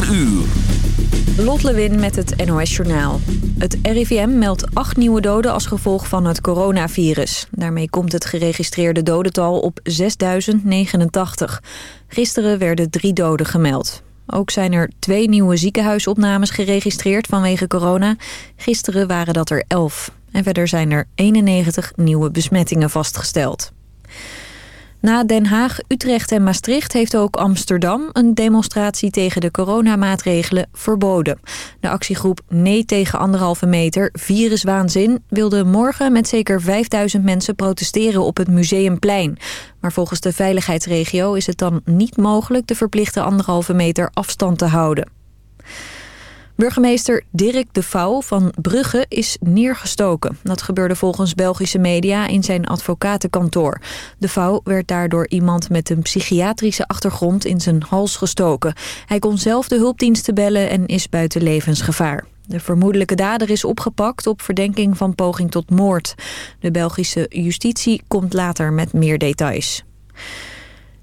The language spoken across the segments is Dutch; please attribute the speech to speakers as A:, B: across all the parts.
A: 4 uur.
B: Met het NOS Journaal. Het RIVM meldt acht nieuwe doden als gevolg van het coronavirus. Daarmee komt het geregistreerde dodental op 6089. Gisteren werden drie doden gemeld. Ook zijn er twee nieuwe ziekenhuisopnames geregistreerd vanwege corona. Gisteren waren dat er elf. En verder zijn er 91 nieuwe besmettingen vastgesteld. Na Den Haag, Utrecht en Maastricht heeft ook Amsterdam een demonstratie tegen de coronamaatregelen verboden. De actiegroep Nee tegen anderhalve meter, viruswaanzin, wilde morgen met zeker 5000 mensen protesteren op het Museumplein. Maar volgens de veiligheidsregio is het dan niet mogelijk de verplichte anderhalve meter afstand te houden. Burgemeester Dirk de Vouw van Brugge is neergestoken. Dat gebeurde volgens Belgische media in zijn advocatenkantoor. De Vouw werd daardoor iemand met een psychiatrische achtergrond in zijn hals gestoken. Hij kon zelf de hulpdiensten bellen en is buiten levensgevaar. De vermoedelijke dader is opgepakt op verdenking van poging tot moord. De Belgische justitie komt later met meer details.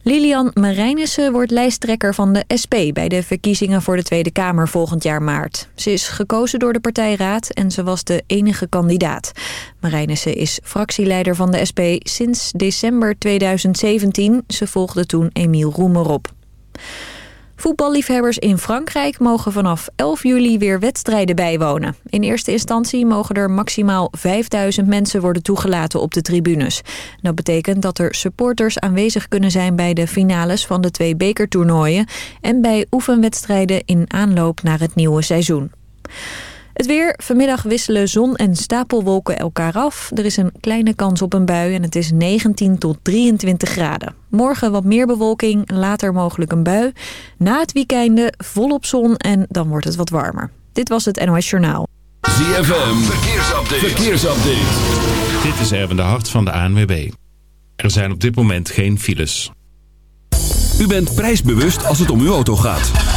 B: Lilian Marijnissen wordt lijsttrekker van de SP... bij de verkiezingen voor de Tweede Kamer volgend jaar maart. Ze is gekozen door de partijraad en ze was de enige kandidaat. Marijnissen is fractieleider van de SP sinds december 2017. Ze volgde toen Emiel Roemer op. Voetballiefhebbers in Frankrijk mogen vanaf 11 juli weer wedstrijden bijwonen. In eerste instantie mogen er maximaal 5000 mensen worden toegelaten op de tribunes. Dat betekent dat er supporters aanwezig kunnen zijn bij de finales van de twee bekertoernooien... en bij oefenwedstrijden in aanloop naar het nieuwe seizoen. Het weer. Vanmiddag wisselen zon en stapelwolken elkaar af. Er is een kleine kans op een bui en het is 19 tot 23 graden. Morgen wat meer bewolking, later mogelijk een bui. Na het weekende volop zon en dan wordt het wat warmer. Dit was het NOS Journaal.
A: ZFM. Verkeersupdate. Verkeersupdate.
C: Dit is Erwin de Hart van de ANWB. Er zijn op dit moment geen files.
A: U bent prijsbewust als het om uw auto gaat.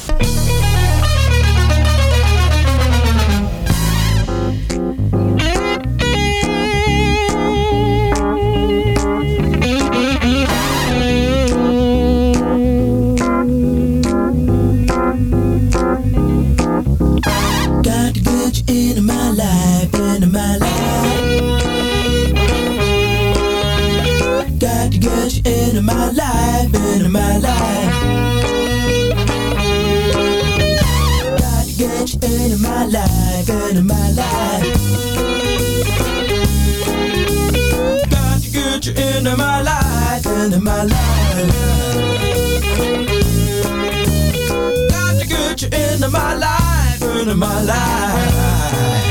D: You into my life, into my life. Got to get you into my life, into my life.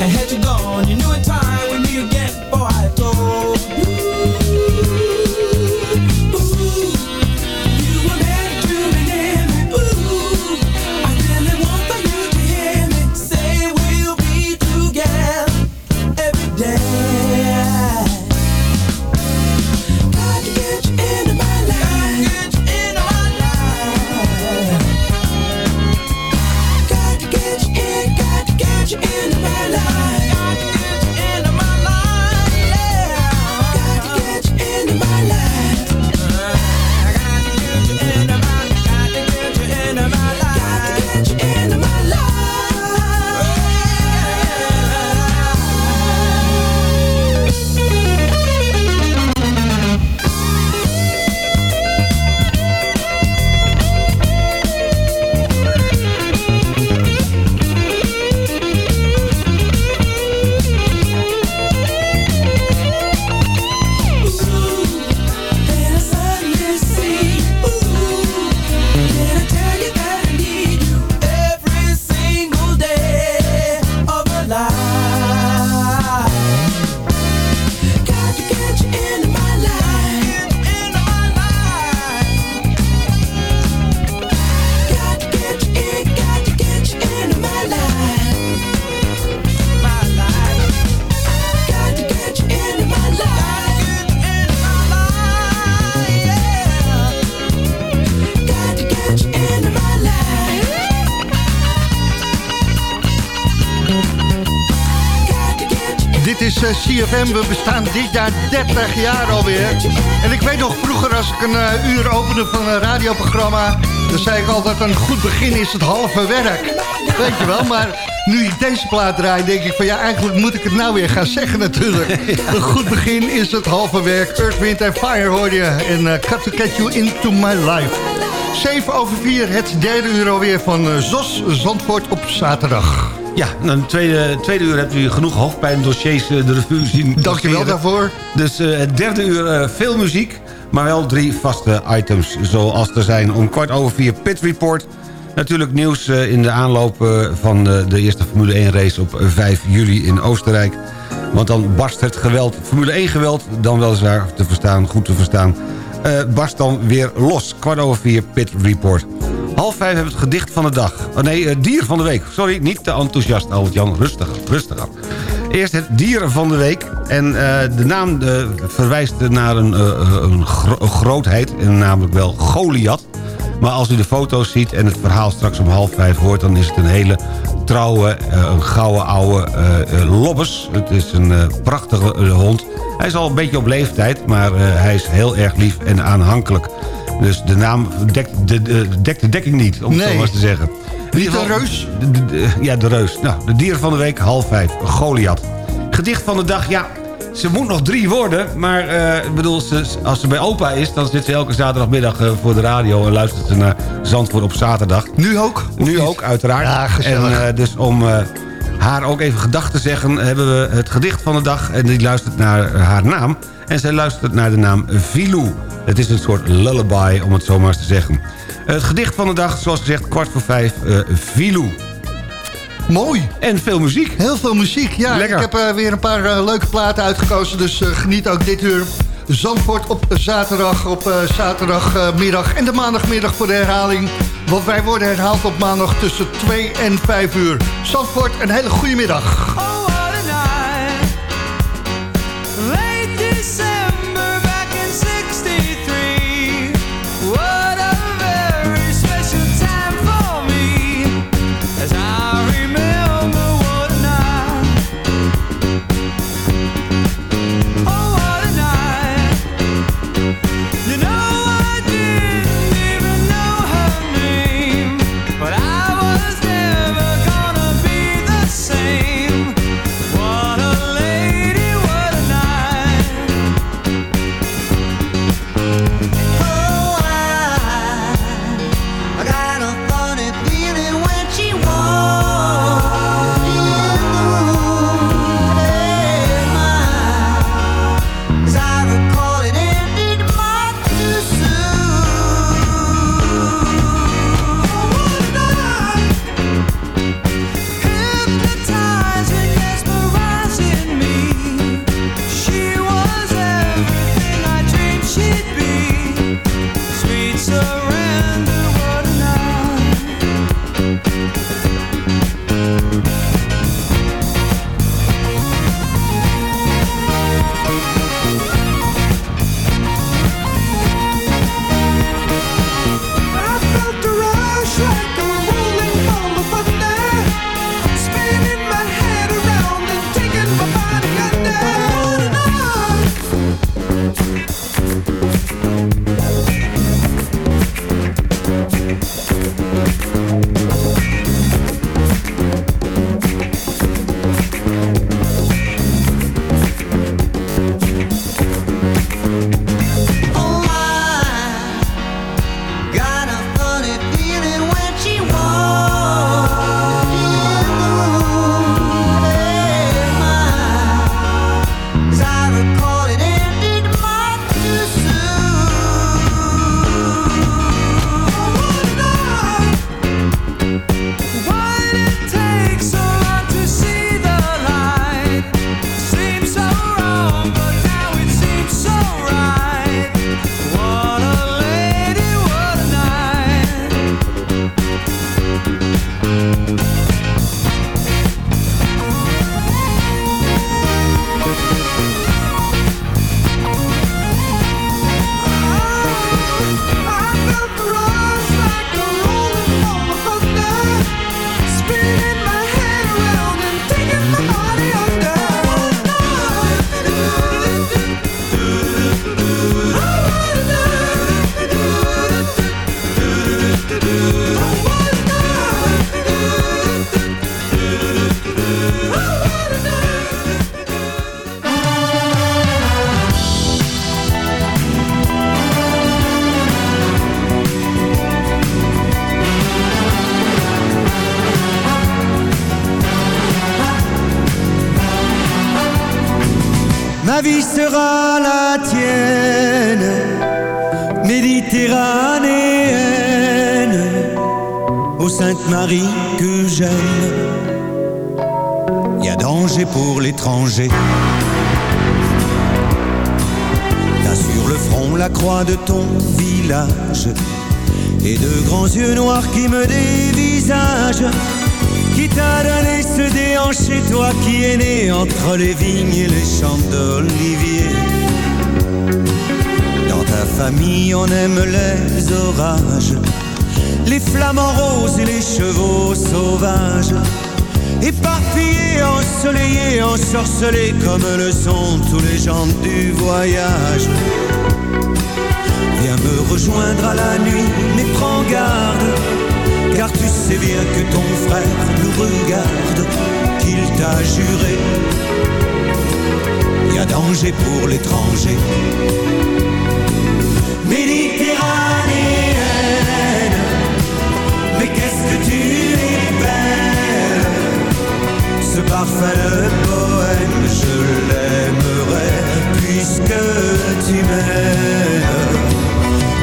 D: and had you gone, you
E: knew it. CFM. We bestaan dit jaar 30 jaar alweer. En ik weet nog vroeger als ik een eh, uur opende van een radioprogramma... dan zei ik altijd een goed begin is het halve werk. Weet je wel, maar nu ik deze plaat draai denk ik van... ja, eigenlijk moet ik het nou weer gaan zeggen natuurlijk. Een goed begin is het halve werk. Earth, Wind Fire hoor je. En eh, Cut to Get You Into My Life. 7 over 4, het derde uur alweer van eh, ZOS Zandvoort op zaterdag.
F: Ja, een tweede, tweede uur hebt u genoeg hoofdpijndossiers eh, de revue zien.
E: Dankjewel daarvoor.
F: Dus eh, het derde uur eh, veel muziek, maar wel drie vaste items. Zoals er zijn om kwart over vier Pit Report. Natuurlijk nieuws in de aanloop van de, de eerste Formule 1 race op 5 juli in Oostenrijk. Want dan barst het geweld, Formule 1 geweld, dan weliswaar te verstaan, goed te verstaan... eh, barst dan weer los. Kwart over vier Pit Report. Half vijf hebben we het gedicht van de dag. Oh nee, het dier van de week. Sorry, niet te enthousiast, Albert-Jan. Rustig rustig. Eerst het dier van de week. En eh, de naam eh, verwijst naar een, een grootheid, en namelijk wel Goliath. Maar als u de foto's ziet en het verhaal straks om half vijf hoort... dan is het een hele trouwe, eh, een gouden oude eh, eh, lobbes. Het is een prachtige hond. Hij is al een beetje op leeftijd, maar hij is heel erg lief en aanhankelijk. Dus de naam dekt de, de, dekt de dekking niet, om het
E: Nee.
F: zo maar te zeggen. Ieder
E: de reus?
F: de- ja, de reus. Nou, de dier van de week, half vijf. Goliath. Gedicht van de dag, ja... Ze moet nog drie worden, maar ik bedoel, ze, als ze bij opa is... dan zit ze elke zaterdagmiddag eh, voor de radio... en luistert ze naar Zandvoort op zaterdag.
E: Nu ook?
F: Nu ook, uiteraard.
E: Ja, gezellig.
F: En eh, dus om haar ook even gedag te zeggen... hebben we het gedicht van de dag. En die luistert naar haar naam. En zij luistert naar de naam Vilou. Het is een soort lullaby, om het zo maar eens te zeggen. Het gedicht van de dag, zoals gezegd, kwart voor vijf, Vilou.
E: Mooi.
F: En veel muziek.
E: Heel veel muziek. Ja,
F: Lekker.
E: ik heb eh, weer een paar eh, leuke platen uitgekozen. Dus eh, geniet ook dit uur. Zandvoort op zaterdag, op zaterdagmiddag en de maandagmiddag voor de herhaling. Want wij worden herhaald op maandag tussen 2 en 5 uur. Zandvoort, een hele goede middag.
G: Pour l'étranger. T'as sur le front la croix de ton village et de grands yeux noirs qui me dévisagent. Qui t'a donné ce déhanché, toi qui es né entre les vignes et les champs d'olivier Dans ta famille, on aime les orages, les flamants roses et les chevaux sauvages. Éparpillés, ensoleillés, ensorcelés comme le sont tous les gens du voyage. Viens me rejoindre à la nuit, mais prends garde, car tu sais bien que ton frère nous regarde, qu'il t'a juré. Y a danger pour l'étranger. Méditerranéenne, mais qu'est-ce que tu es? Ce parfait de poème, je l'aimerai puisque tu m'aimes.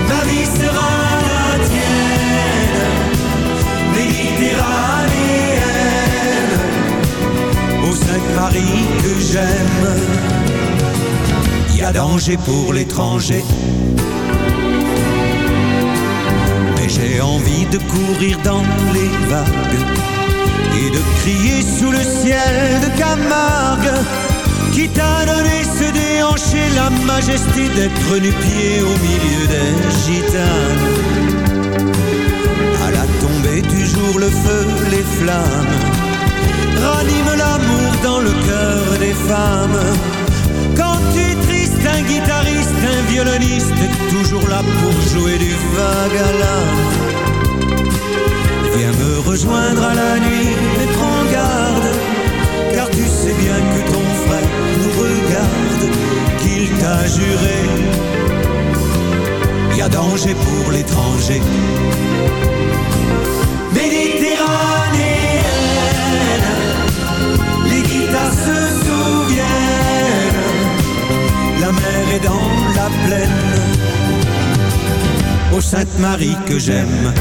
G: Ma vie sera la tienne, méditerranéenne, ô Sainte Marie que j'aime. Y a danger pour l'étranger. Mais j'ai envie de courir dans les vagues et de crier sous le ciel de Camargue qui t'a donné ce déhanché la majesté d'être nu-pied au milieu des gitanes. À la tombée du jour, le feu, les flammes ranime l'amour dans le cœur des femmes. Quand tu es triste, un guitariste, un violoniste toujours là pour jouer du l'âme. Viens me rejoindre à la nuit, juré. Y a danger pour l'étranger. Méditerranéenne, les guitares se souviennent, la mer est dans la plaine. Ô Sainte Marie que j'aime.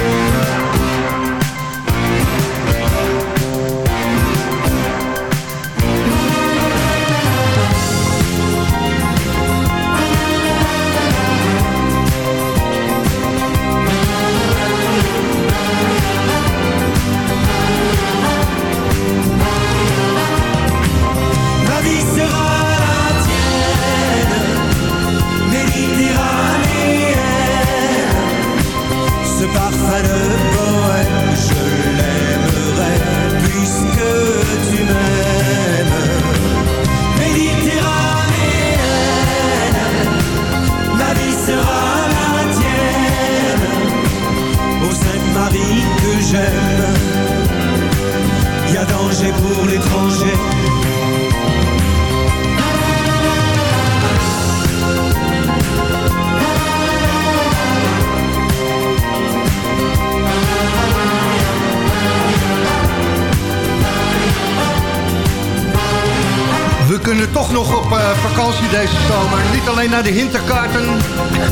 E: Vakantie deze zomer. Niet alleen naar de Hinterkaarten,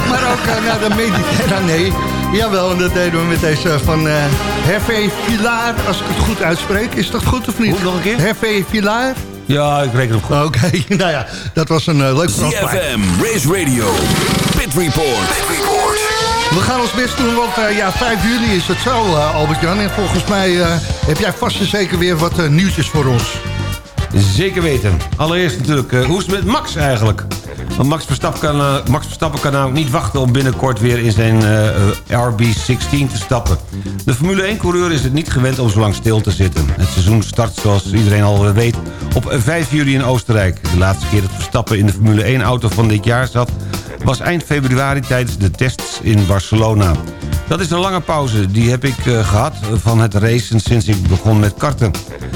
E: maar ook eh, naar de Mediterranee. Jawel, en dat deden we met deze van eh Hervé Villaar, als ik het goed uitspreek. Is dat goed of niet?
F: Hoe, nog een keer?
E: Hervé Villaar?
F: Ja, ik reken hem goed.
E: Oké, nou ja, dat was een eh, leuk programma.
A: CFM, Race Radio, Pit Report.
E: We gaan ons best doen, want ja, 5 juli is het zo, Albert-Jan. En volgens mij eh, heb jij vast en zeker weer wat nieuwtjes voor ons.
F: Zeker weten. Allereerst natuurlijk, eh, hoe is het met Max eigenlijk? Want Max Verstappen kan, eh, Max Verstappen kan namelijk niet wachten om binnenkort weer in zijn eh, eh, RB16 te stappen. De Formule 1-coureur is het niet gewend om zo lang stil te zitten. Het seizoen start, zoals iedereen al weet, op 5 juli in Oostenrijk. De laatste keer dat Verstappen in de Formule 1-auto van dit jaar zat... was eind februari tijdens de tests in Barcelona. Dat is een lange pauze. Die heb ik eh, gehad van het racen sinds ik begon met karten.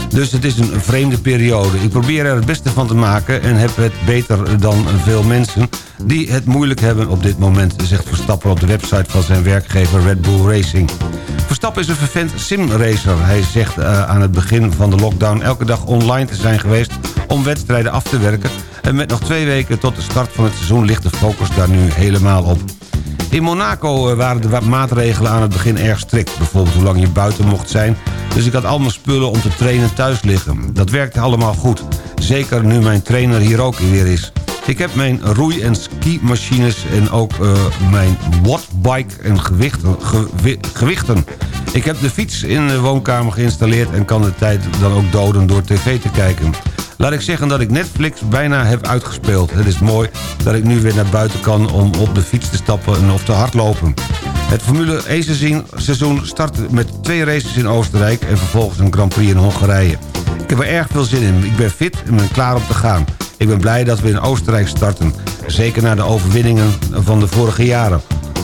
F: Dus het is een vreemde periode. Ik probeer er het beste van te maken en heb het beter dan veel mensen... die het moeilijk hebben op dit moment, zegt Verstappen op de website van zijn werkgever Red Bull Racing. Verstappen is een vervent simracer. Hij zegt eh, aan het begin van de lockdown elke dag online te zijn geweest... om wedstrijden af te werken. En met nog twee weken tot de start van het seizoen ligt de focus daar nu helemaal op. In Monaco eh, waren de maatregelen aan het begin erg strikt. Bijvoorbeeld hoe lang je buiten mocht zijn. Dus ik had allemaal spullen om te trainen thuis liggen. Dat werkte allemaal goed. Zeker nu mijn trainer hier ook weer is. Ik heb mijn roei- en skimachines en ook eh, mijn wattbike en gewichten, gewi- gewichten. Ik heb de fiets in de woonkamer geïnstalleerd... en kan de tijd dan ook doden door tv te kijken. Laat ik zeggen dat ik Netflix bijna heb uitgespeeld. Het is mooi dat ik nu weer naar buiten kan om op de fiets te stappen en of te hardlopen. Het Formule 1 seizoen- seizoen start met twee races in Oostenrijk... en vervolgens een Grand Prix in Hongarije. Ik heb er erg veel zin in. Ik ben fit en ben klaar om te gaan. Ik ben blij dat we in Oostenrijk starten. Zeker na de overwinningen van de vorige jaren.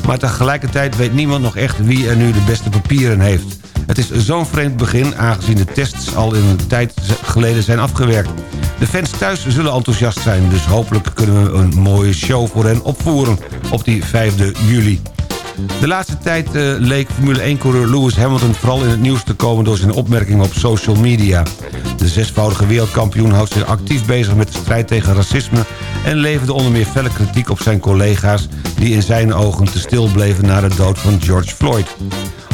F: Maar tegelijkertijd weet niemand nog echt wie er nu de beste papieren heeft. Het is zo'n vreemd begin, aangezien de tests al in een tijd geleden zijn afgewerkt. De fans thuis zullen enthousiast zijn, dus hopelijk kunnen we een mooie show voor hen opvoeren op die 5 juli. De laatste tijd eh, leek Formule 1-coureur Lewis Hamilton vooral in het nieuws te komen... door zijn opmerkingen op social media. De zesvoudige wereldkampioen houdt zich actief bezig met de strijd tegen racisme... en leverde onder meer felle kritiek op zijn collega's... die in zijn ogen te stil bleven na de dood van George Floyd.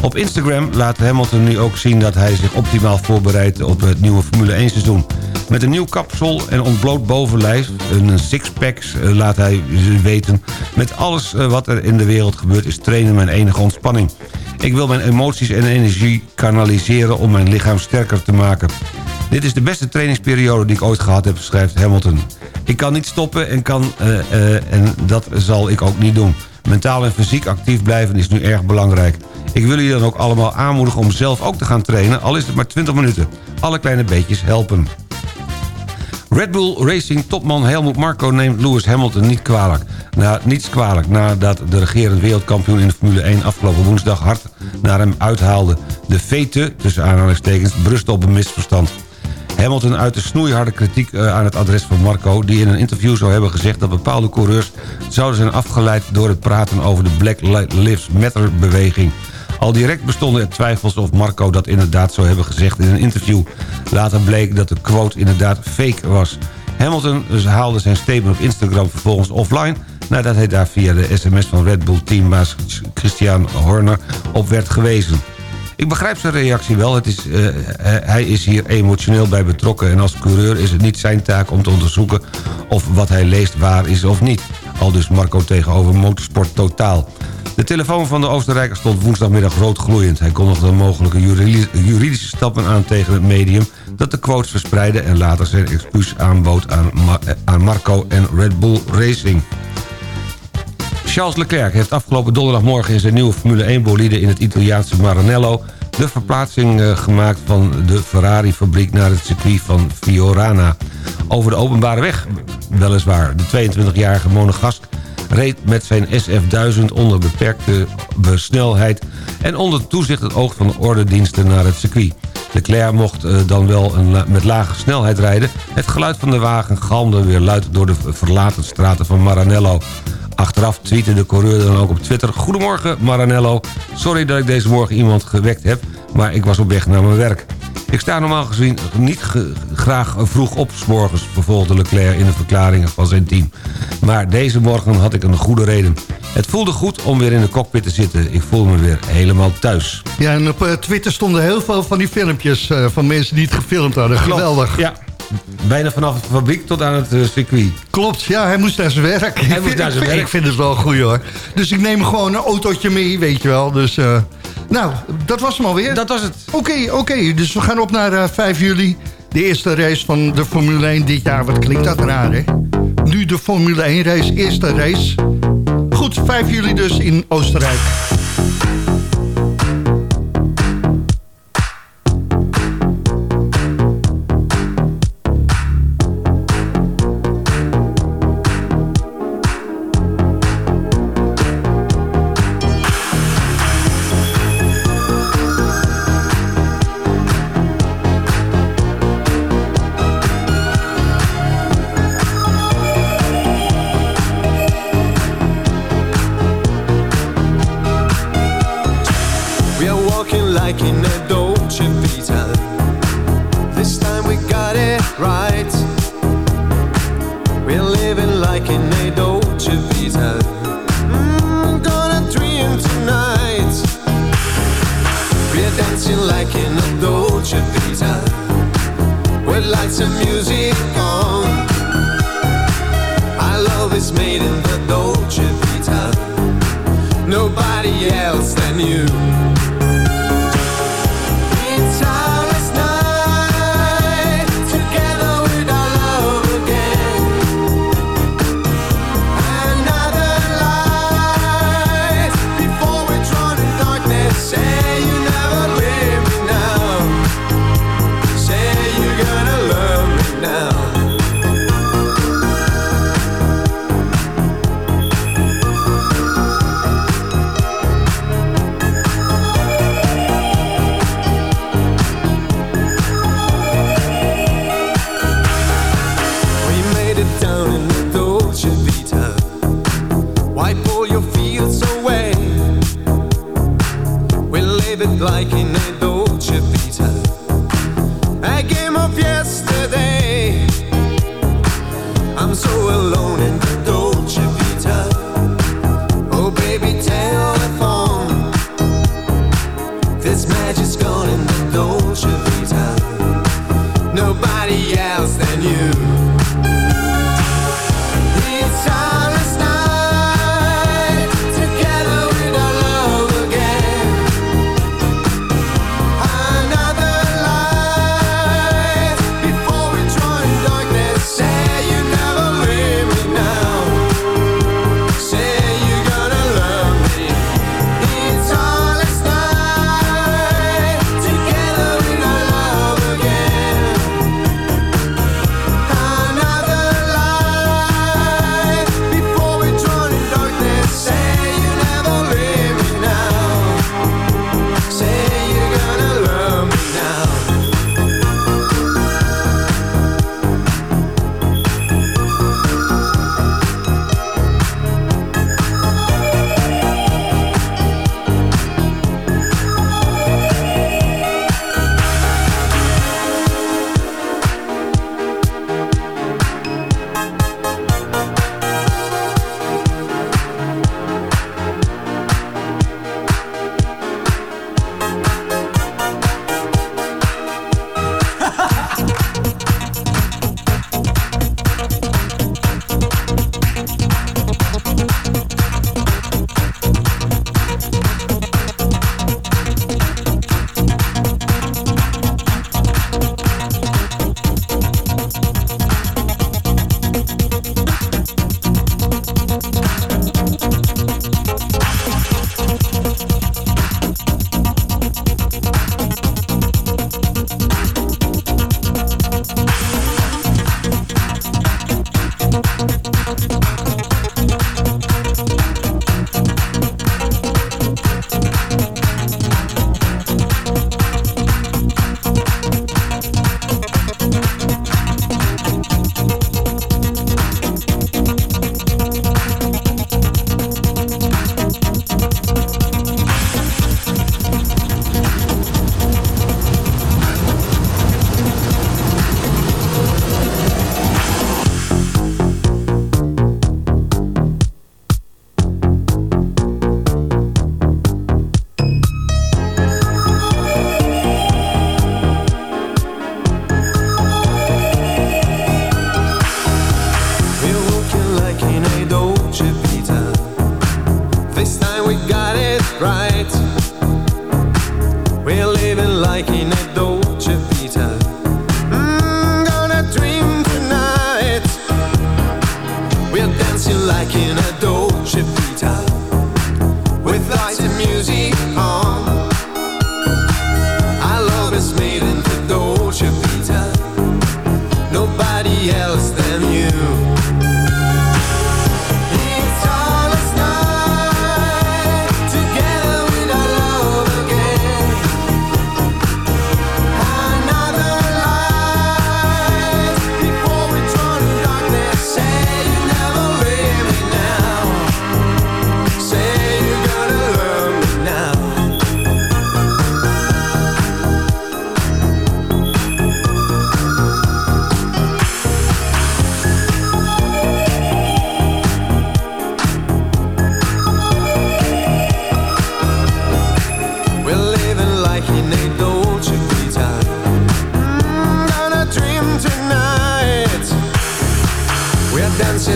F: Op Instagram laat Hamilton nu ook zien dat hij zich optimaal voorbereidt... op het nieuwe Formule 1-seizoen. Met een nieuw kapsel en ontbloot bovenlijf, een sixpack, eh, laat hij weten... met alles eh, wat er in de wereld gebeurt is trainen mijn enige ontspanning. Ik wil mijn emoties en energie kanaliseren om mijn lichaam sterker te maken. Dit is de beste trainingsperiode die ik ooit gehad heb, schrijft Hamilton. Ik kan niet stoppen en, kan, eh, en dat zal ik ook niet doen. Mentaal en fysiek actief blijven is nu erg belangrijk. Ik wil jullie dan ook allemaal aanmoedigen om zelf ook te gaan trainen... al is het maar 20 minuten. Alle kleine beetjes helpen. Red Bull Racing topman Helmut Marko neemt Lewis Hamilton niet kwalijk. Na, niets kwalijk nadat de regerend wereldkampioen in de Formule 1 afgelopen woensdag hard naar hem uithaalde. De vete, tussen aanhalingstekens, berust op een misverstand. Hamilton uit de snoeiharde kritiek eh, aan het adres van Marco... die in een interview zou hebben gezegd dat bepaalde coureurs... zouden zijn afgeleid door het praten over de Black Lives Matter-beweging. Al direct bestonden er twijfels of Marco dat inderdaad zou hebben gezegd in een interview. Later bleek dat de quote inderdaad fake was. Hamilton dus haalde zijn statement op Instagram vervolgens offline... nadat hij daar via de sms van Red Bull teambaas Christian Horner op werd gewezen. Ik begrijp zijn reactie wel. Het is, eh, hij is hier emotioneel bij betrokken... en als coureur is het niet zijn taak om te onderzoeken... of wat hij leest waar is of niet. Al dus Marco tegenover Motorsport Totaal. De telefoon van de Oostenrijker stond woensdagmiddag rood gloeiend. Hij kondigde mogelijke juri- juridische stappen aan tegen het medium... dat de quotes verspreidde en later zijn excuus aanbood aan, eh, aan Marco en Red Bull Racing. Charles Leclerc heeft afgelopen donderdagmorgen in zijn nieuwe Formule 1-bolide in het Italiaanse Maranello de verplaatsing eh, gemaakt van de Ferrari-fabriek naar het circuit van Fiorana. Over de openbare weg, weliswaar. De 22-jarige Monegask reed met zijn SF-1000 onder beperkte snelheid... en onder toezicht het oog van de ordendiensten naar het circuit. Leclerc mocht eh, dan wel met lage snelheid rijden. Het geluid van de wagen galmde weer luid door de verlaten straten van Maranello. Achteraf tweette de coureur dan ook op Twitter... Goedemorgen Maranello, sorry dat ik deze morgen iemand gewekt heb... maar ik was op weg naar mijn werk. Ik sta normaal gezien niet graag vroeg op... 's morgens, vervolgde Leclerc in de verklaringen van zijn team. Maar deze morgen had ik een goede reden. Het voelde goed om weer in de cockpit te zitten. Ik voel me weer helemaal thuis.
E: Ja, en op eh, Twitter stonden heel veel van die filmpjes eh, van mensen die het gefilmd hadden. Geweldig.
F: Ja, bijna vanaf de fabriek tot aan het eh, circuit.
E: Klopt, ja, hij moest naar zijn werk.
F: Hij
E: Ik
F: moest naar zijn werk.
E: Ik vind het wel goed hoor. Dus ik neem gewoon een autootje mee, weet je wel. Dus, eh, nou, dat was hem alweer.
F: Dat was het.
E: Oké, oké. Dus we gaan op naar eh, 5 juli. De eerste race van de Formule 1 dit jaar. Wat klinkt dat raar, hè? Nu de Formule 1 race, eerste race. Goed, 5 juli dus in Oostenrijk.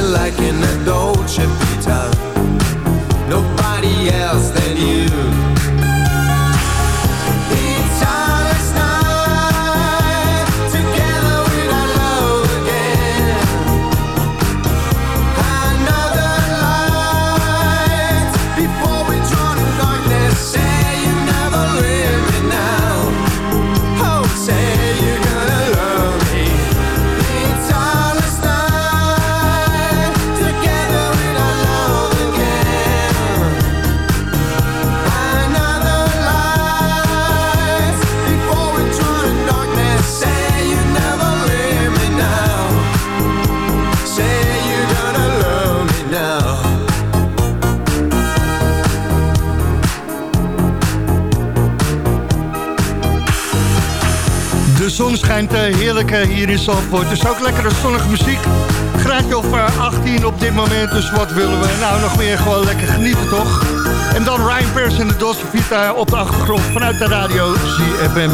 H: like an
E: adult ship schijnt eh, heerlijk eh, hier in Zandvoort. Dus ook lekkere zonnige muziek. Graadje of eh, 18 op dit moment. Dus wat willen we nou nog meer? Gewoon lekker genieten, toch? En dan Ryan Pers en de Dolce Vita op de achtergrond vanuit de radio CFM.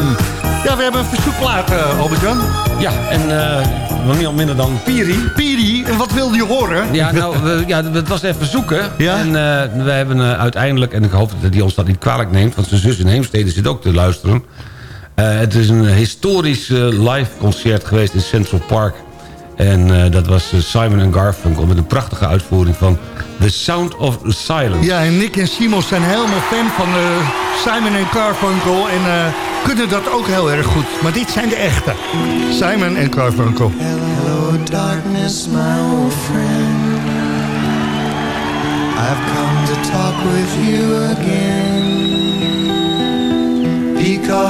E: Ja, we hebben een verzoekplaat, uh, Albert-Jan.
F: Ja, en eh, nog niet al minder dan Piri.
E: Piri, en wat wilde je horen?
F: Ja, nou, we, ja, het was even zoeken.
E: Ja?
F: En eh, we hebben eh, uiteindelijk, en ik hoop dat hij ons dat niet kwalijk neemt... want zijn zus in Heemstede zit ook te luisteren. Eh, het is een historisch eh, live concert geweest in Central Park. En eh, dat was Simon Garfunkel met een prachtige uitvoering van The Sound of Silence.
E: Ja, en Nick en Simon zijn helemaal fan van eh, Simon en Carfunkel en eh, kunnen dat ook heel erg goed. Maar dit zijn de echte. Simon en Carfunkel.
H: Hello, darkness, my old friend. I've come to talk with you again.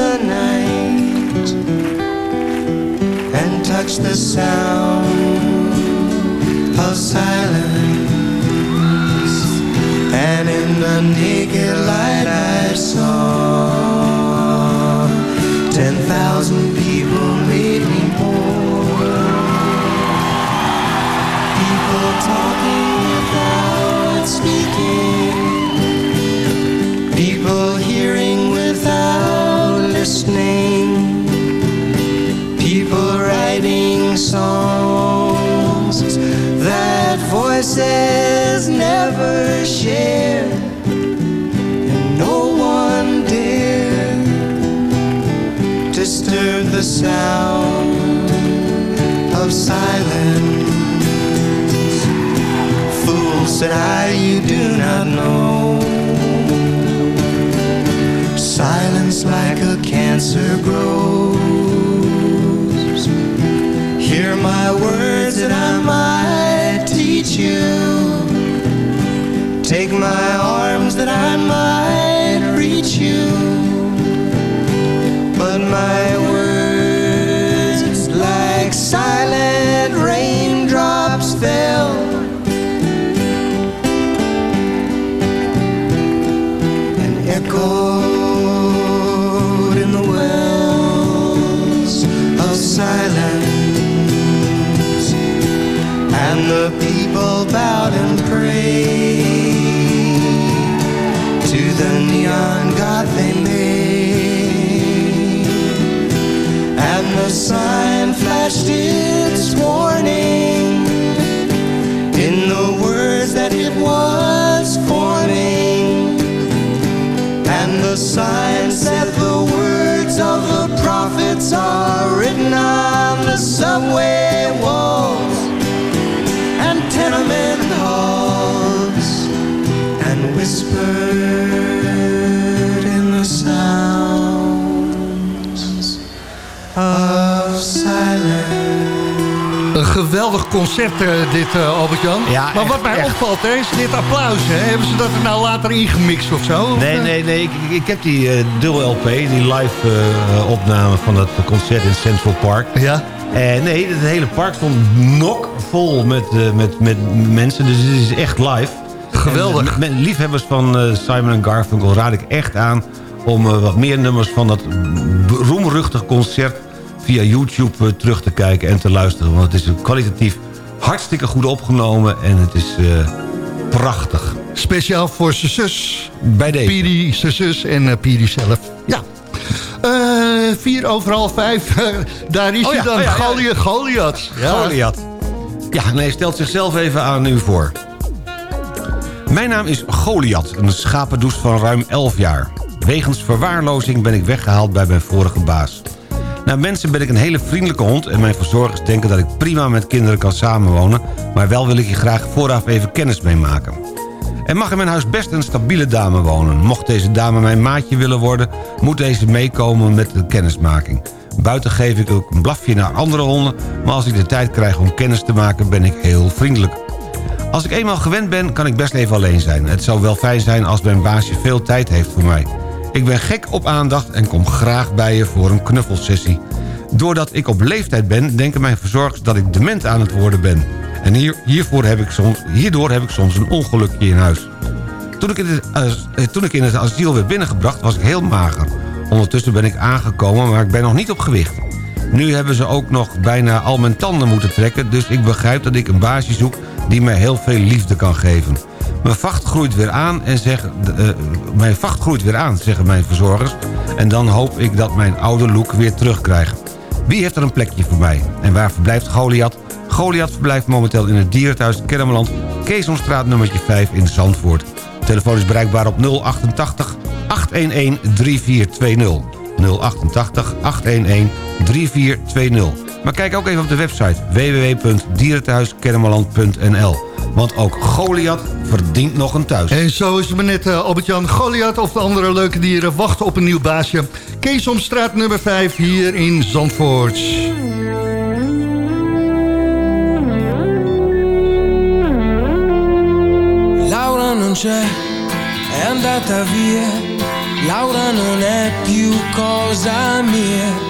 H: the night and touch the sound of silence. And in the naked light I saw ten thousand people made me more. People talking without speaking. Listening. People writing songs that voices never share. And no one dare disturb the sound of silence. Fool said I, you do not know. Silence like a cancer grows. Hear my words that I might teach you. Take my arms that I might sign flashed its
E: geweldig concert eh, dit, eh, Albert-Jan.
F: Ja,
E: maar wat mij
F: echt.
E: opvalt hè, is dit applaus. Hè? Hebben ze dat er nou later ingemixt of zo?
F: Nee,
E: eh?
F: nee, nee. Ik, ik heb die eh dubbel LP, die live opname van dat concert in Central Park.
E: Ja?
F: En nee, het hele park stond vol met, met, met mensen. Dus het is echt live.
E: Geweldig.
F: En, met liefhebbers van Simon Garfunkel raad ik echt aan... om wat meer nummers van dat roemruchtig concert... via YouTube eh, terug te kijken en te luisteren. Want het is kwalitatief hartstikke goed opgenomen. En het is eh, prachtig.
E: Speciaal voor zijn zus.
F: Bij deze.
E: Piri, zijn zus en eh, Piri zelf. Ja. Vier over half vijf. Daar is
F: Oh
E: hij
F: ja,
E: dan,
F: oh ja.
E: Goliath. Goliath. Ja.
F: Goliath. Ja, nee, stelt zichzelf even aan u voor. Mijn naam is Goliath, een schapendoes van ruim 11 jaar. Wegens verwaarlozing ben ik weggehaald bij mijn vorige baas. Naar mensen ben ik een hele vriendelijke hond... en mijn verzorgers denken dat ik prima met kinderen kan samenwonen... maar wel wil ik je graag vooraf even kennis mee maken. Er mag in mijn huis best een stabiele dame wonen. Mocht deze dame mijn maatje willen worden... moet deze meekomen met de kennismaking. Buiten geef ik ook een blafje naar andere honden... maar als ik de tijd krijg om kennis te maken ben ik heel vriendelijk. Als ik eenmaal gewend ben, kan ik best even alleen zijn. Het zou wel fijn zijn als mijn baasje veel tijd heeft voor mij. Ik ben gek op aandacht en kom graag bij je voor een knuffelsessie. Doordat ik op leeftijd ben, denken mijn verzorgers dat ik dement aan het worden ben. En hier, hiervoor heb ik soms, hierdoor heb ik soms een ongelukje in huis. Toen ik, in het, eh, toen ik in asiel werd binnengebracht, was ik heel mager. Ondertussen ben ik aangekomen, maar ik ben nog niet op gewicht. Nu hebben ze ook nog bijna al mijn tanden moeten trekken... dus ik begrijp dat ik een baasje zoek die mij heel veel liefde kan geven. Mijn vacht groeit weer aan, en zeg, eh, mijn vacht groeit weer aan zeggen mijn verzorgers... en dan hoop ik dat mijn oude look weer terugkrijg. Wie heeft er een plekje voor mij? En waar verblijft Goliath? Goliath verblijft momenteel in het dierenthuis Kennemerland... Keesomstraat nummertje 5 in Zandvoort. Telefoon is bereikbaar op 088 811 3420. 088 811 3420. Maar kijk ook even op de website www.dierenthuiskennemerland.nl. Want ook Goliath verdient nog een thuis.
E: En zo is het maar net, uh, Albert-Jan Goliath of de andere leuke dieren wachten op een nieuw baasje. Keesomstraat nummer 5 hier in Zandvoort.
I: Laura non c'è, è andata via. Laura non è più cosa mia.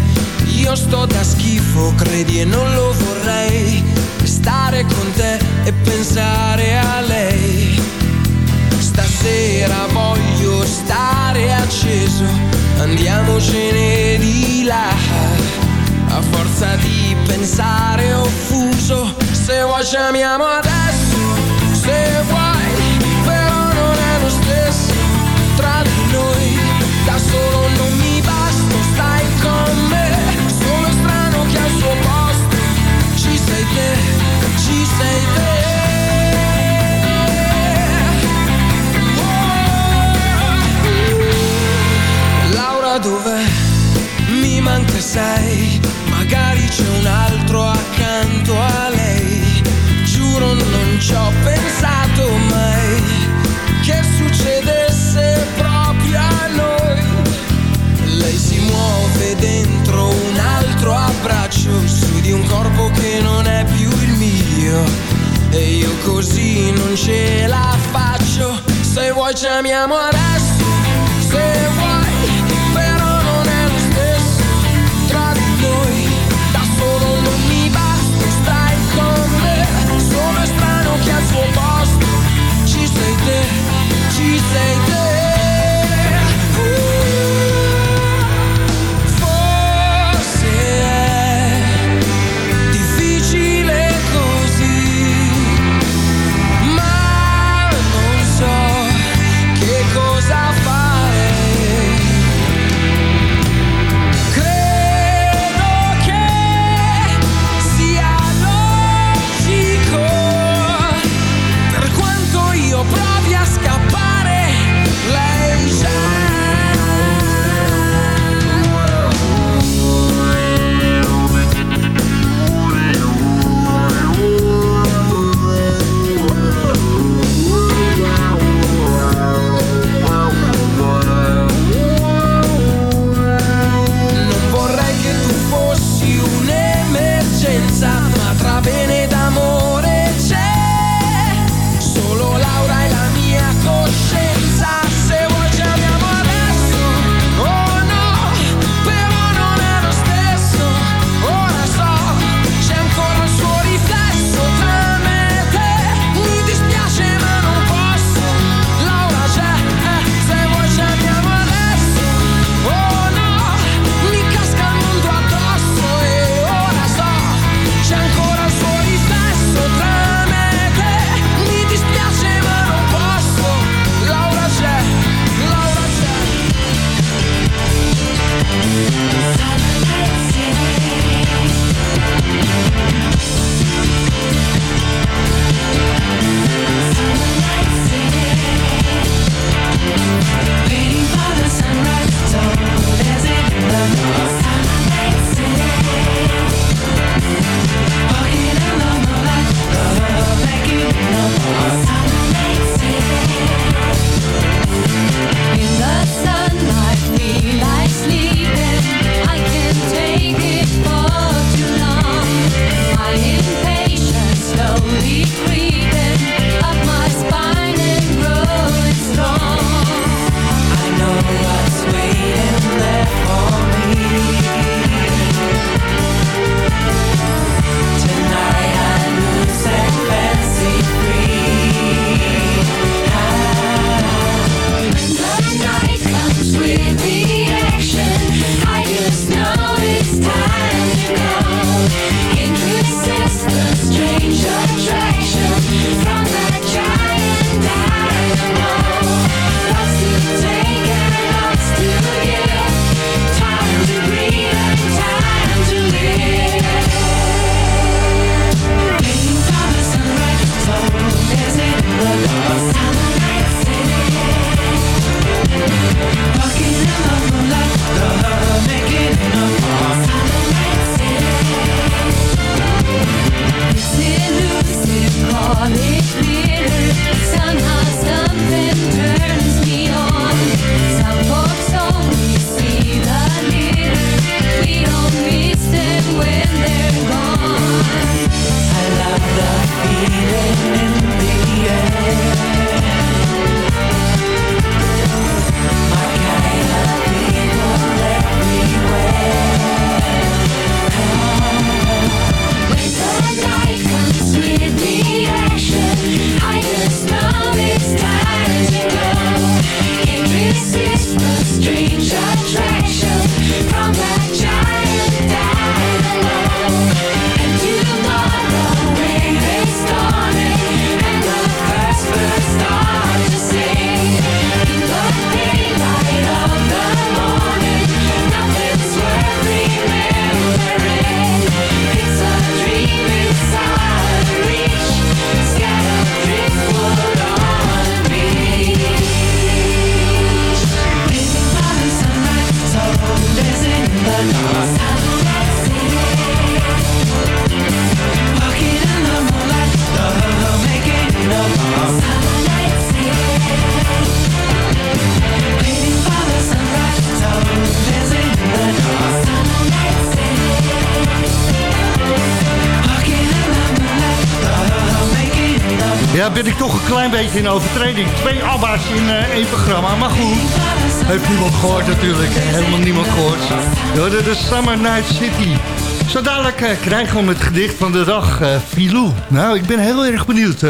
I: Io sto da schifo, credi e non lo vorrei. Stare con te e pensare a lei. Stasera voglio stare acceso, andiamocene di là. A forza di pensare offuso, se vuoi ci amiamo adesso, se vuoi, però non è lo stesso tra di noi. Da solo non mi Laura dov'è? Mi manca sei, magari c'è un altro accanto a lei. Giuro non ci ho pensato mai che succedesse proprio a noi. Lei si muove dentro un altro abbraccio su di un corpo che non è più il mio. E io così non ce la faccio. Se vuoi ci amiamo adesso,
E: in overtreding. Twee ABBA's in eh, één programma, maar goed. Heeft niemand gehoord natuurlijk, helemaal niemand gehoord. Door de, de Summer Night City. Zo dadelijk eh, krijgen we het gedicht van de dag, eh Filou. Nou, ik ben heel erg benieuwd.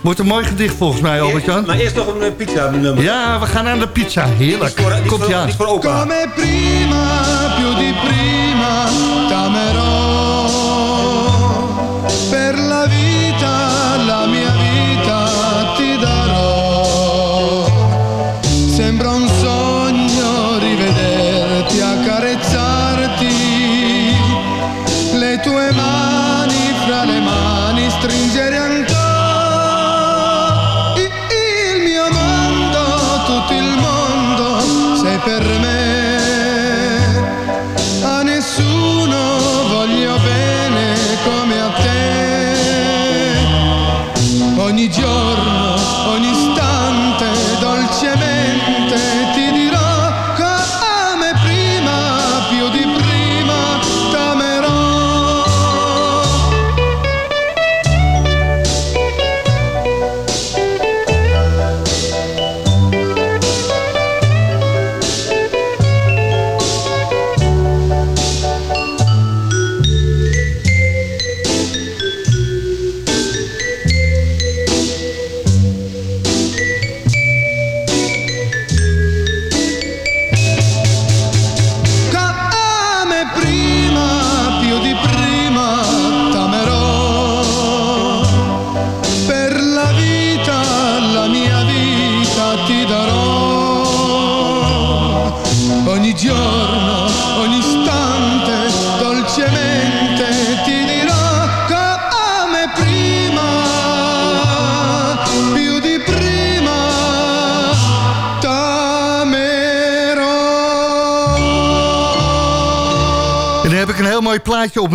E: Wordt een mooi gedicht volgens mij, Albert-Jan.
F: Maar eerst nog een pizza nummer.
E: Ja, we gaan aan de pizza. Heerlijk.
F: Die is voor- die is
E: Komt
F: is voor opa.
J: Come prima, più di prima, t'amerò. Per la vita,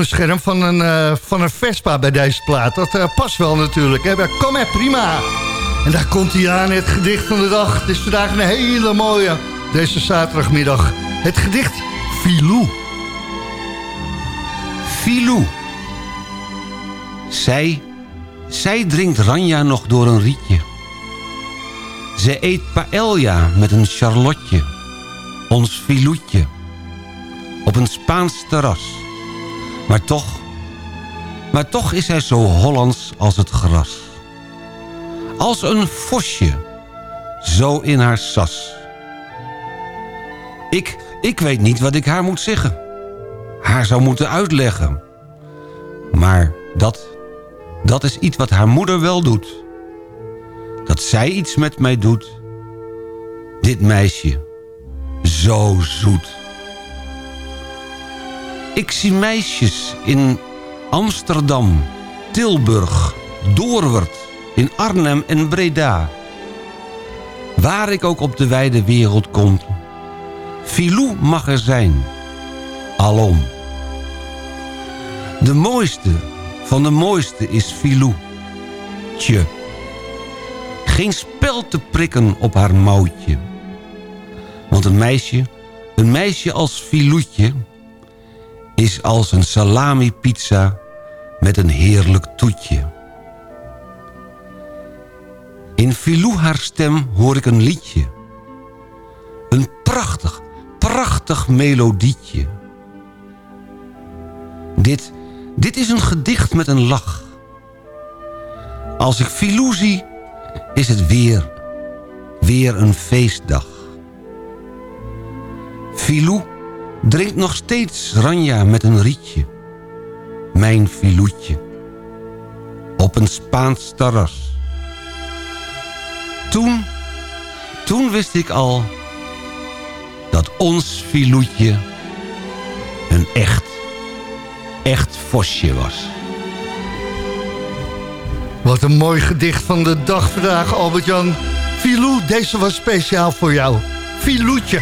E: scherm van een, eh, van een Vespa bij deze plaat. Dat eh, past wel natuurlijk. Hè? Kom maar, prima. En daar komt hij aan, het gedicht van de dag. Het is vandaag een hele mooie, deze zaterdagmiddag. Het gedicht Filou.
F: Filou. Zij, zij drinkt Ranja nog door een rietje. Ze eet paella met een charlotje. Ons filoetje. Op een Spaans terras. Maar toch, maar toch is hij zo Hollands als het gras. Als een vosje, zo in haar sas. Ik, ik weet niet wat ik haar moet zeggen. Haar zou moeten uitleggen. Maar dat, dat is iets wat haar moeder wel doet. Dat zij iets met mij doet. Dit meisje, zo zoet. Ik zie meisjes in Amsterdam, Tilburg, Doorwerd, in Arnhem en Breda. Waar ik ook op de wijde wereld kom. Filou mag er zijn. Alom. De mooiste van de mooiste is Filou. Tje. Geen spel te prikken op haar mouwtje. Want een meisje, een meisje als Filoetje... is als een salami pizza met een heerlijk toetje. In Filou haar stem hoor ik een liedje. Een prachtig, prachtig melodietje. Dit, dit is een gedicht met een lach. Als ik Filou zie, is het weer, weer een feestdag. Filou drinkt nog steeds ranja met een rietje. Mijn Filoetje. Op een Spaans terras. Toen, toen wist ik al dat ons Filoetje een echt, echt vosje was.
E: Wat een mooi gedicht van de dag vandaag, Albert-Jan. Filou, deze was speciaal voor jou. Filoetje.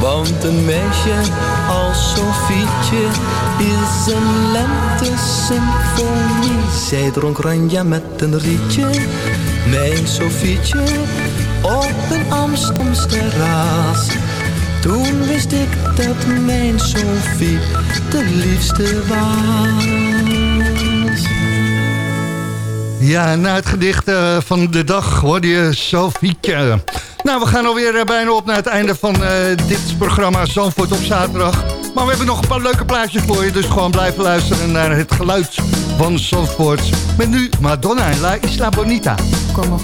K: Want een meisje als Sofietje is een lente-symfonie. Zij dronk ranja met een rietje, mijn Sofietje, op een Amsterdamsterras. Toen wist ik dat mijn Sofie de liefste was.
E: Ja, na het gedicht eh, van de dag hoorde je Sofietje. Nou, we gaan alweer eh, bijna op naar het einde van eh, dit programma Zandvoort op zaterdag. Maar we hebben nog een paar leuke plaatjes voor je, dus gewoon blijven luisteren naar het geluid van Zandvoort. Met nu Madonna en La Isla Bonita.
L: Como.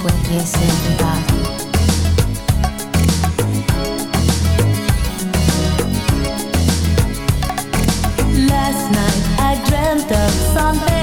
L: Last night I dreamt of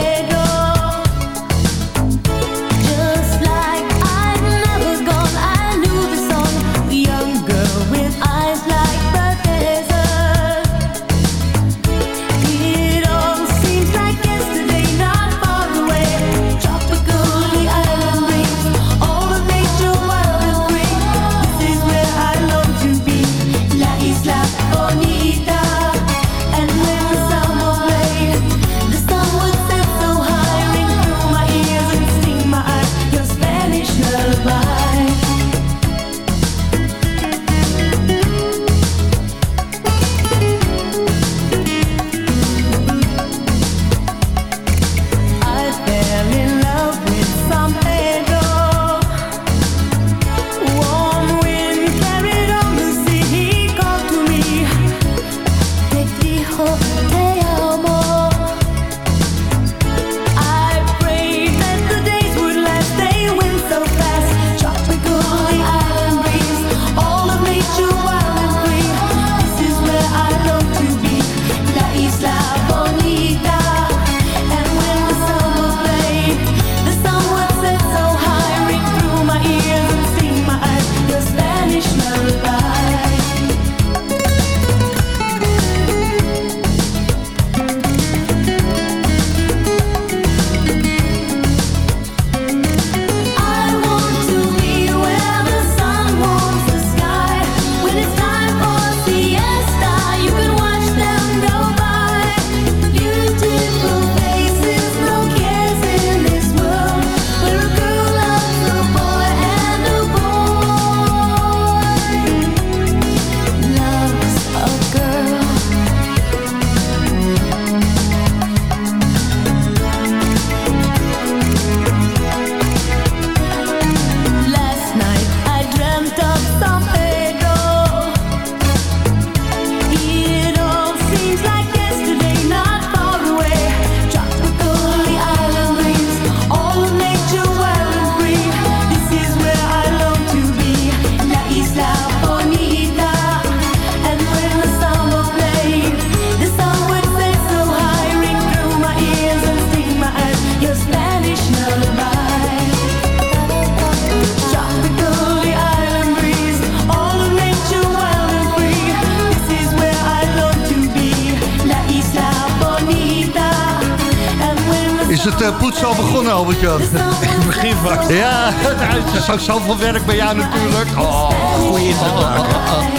E: Eh, poetsen al begonnen, Albert-Jan?
F: Het begin vast.
E: Ja, het is ook zoveel werk bij jou natuurlijk. Oh,
F: goede indruk maken.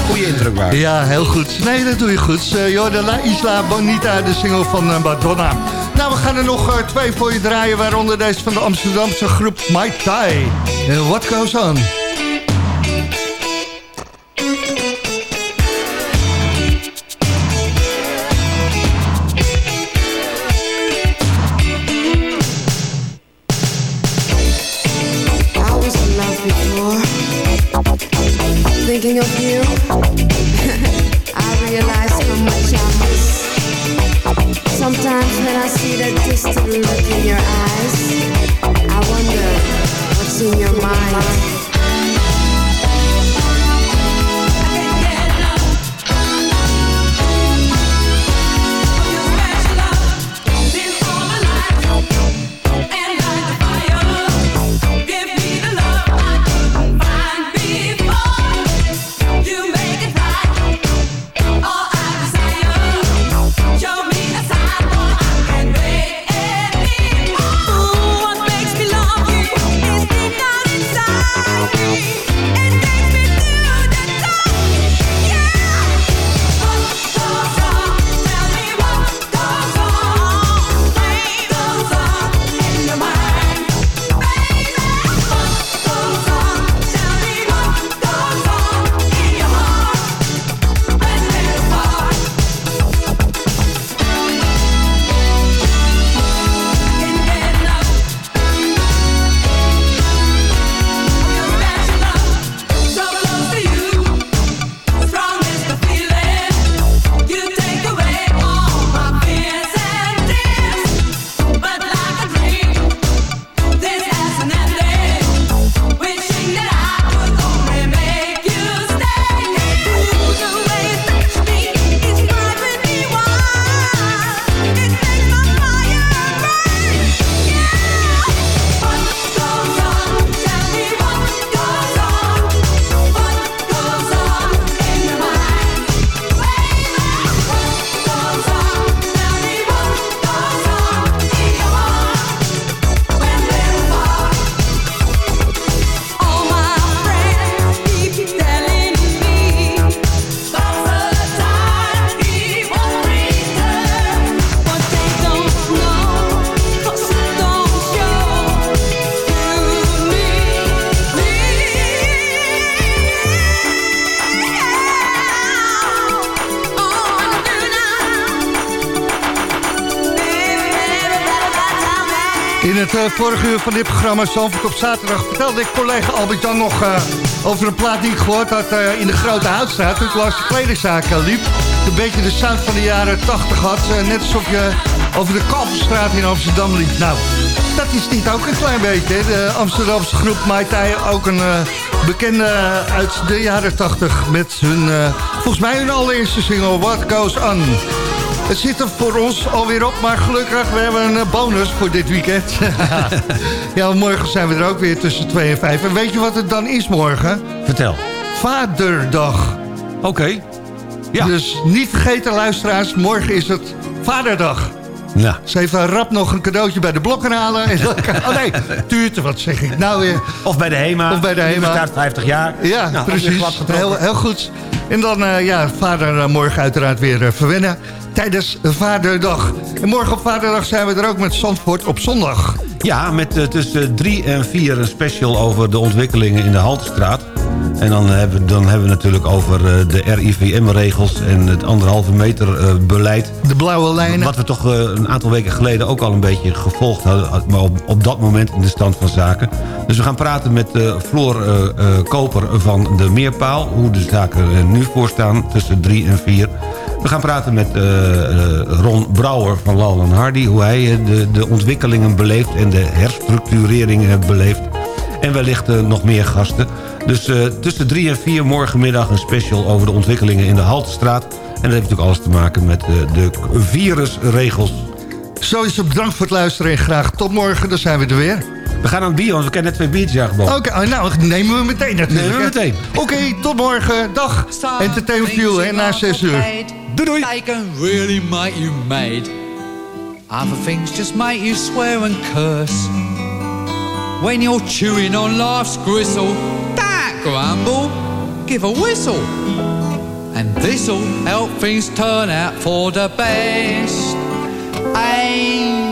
F: Goede indruk maken.
E: Ja, heel goed. Nee, dat doe je goed. Uh, joh, de La Isla Bonita, de single van uh, Madonna. Nou, we gaan er nog uh, twee voor je draaien, waaronder deze van de Amsterdamse groep My Tai. En What Goes On? Vorige uur van dit programma, Zandvoort op zaterdag... vertelde ik collega Albert-Jan nog uh, over een plaat die ik gehoord had... Uh, in de Grote Houtstraat, toen ik langs de kledingzaak liep. Een beetje de sound van de jaren 80 had. net alsof je over de Kalverstraat in Amsterdam liep. Nou, dat is niet ook een klein beetje. De Amsterdamse groep Mai Tai, ook een bekende uit de jaren 80... met hun, volgens mij hun allereerste single, What Goes On... Het zit er voor ons alweer op, maar gelukkig, we hebben een bonus voor dit weekend. ja, morgen zijn we er ook weer tussen 2 en 5. En weet je wat het dan is morgen?
F: Vertel.
E: Vaderdag.
F: Oké. Okay. Ja.
E: Dus niet vergeten, luisteraars, morgen is het Vaderdag.
F: Ja.
E: Ze heeft een rap nog een cadeautje bij de blokken halen. En dan kan, oh nee, tuurte, wat zeg ik nou weer?
F: Of bij de HEMA.
E: Of bij de HEMA.
F: staat 50 jaar.
E: Ja, nou, precies. Heel, heel goed. En dan, uh, ja, vader uh, morgen uiteraard weer uh, verwennen tijdens Vaderdag. En morgen op Vaderdag zijn we er ook met Zandvoort op zondag.
F: Ja, met uh, tussen 3 en 4 een special over de ontwikkelingen in de Haltestraat. En dan hebben, we, dan hebben we natuurlijk over uh, de RIVM-regels en het anderhalve meter uh, beleid.
E: De blauwe lijnen.
F: Wat we toch een aantal weken geleden ook al een beetje gevolgd hadden. Maar op, op dat moment in de stand van zaken. Dus we gaan praten met Floor Koper van de Meerpaal. Hoe de zaken er nu voor staan tussen 3 en 4. We gaan praten met uh, Ron Brouwer van Lal Hardy... hoe hij de, de ontwikkelingen beleeft en de herstructureringen beleeft. En wellicht nog meer gasten. Dus tussen drie en vier morgenmiddag een special over de ontwikkelingen in de Haltestraat. En dat heeft natuurlijk alles te maken met de virusregels.
E: Zo is het bedankt voor het luisteren en graag tot morgen. Dan zijn we er weer.
F: We gaan aan het bier, want we kennen net twee biertjes aangeboden.
E: Oké, okay, nou nemen we meteen natuurlijk.
F: Nemen we meteen.
E: Oké, okay, tot morgen. Dag. Entertainment View, en na 6 uur. Doei doei.
M: I can really make you mad. Other things just make you swear and curse. When you're chewing on life's gristle, don't grumble, give a whistle. And this'll help things turn out for the best. And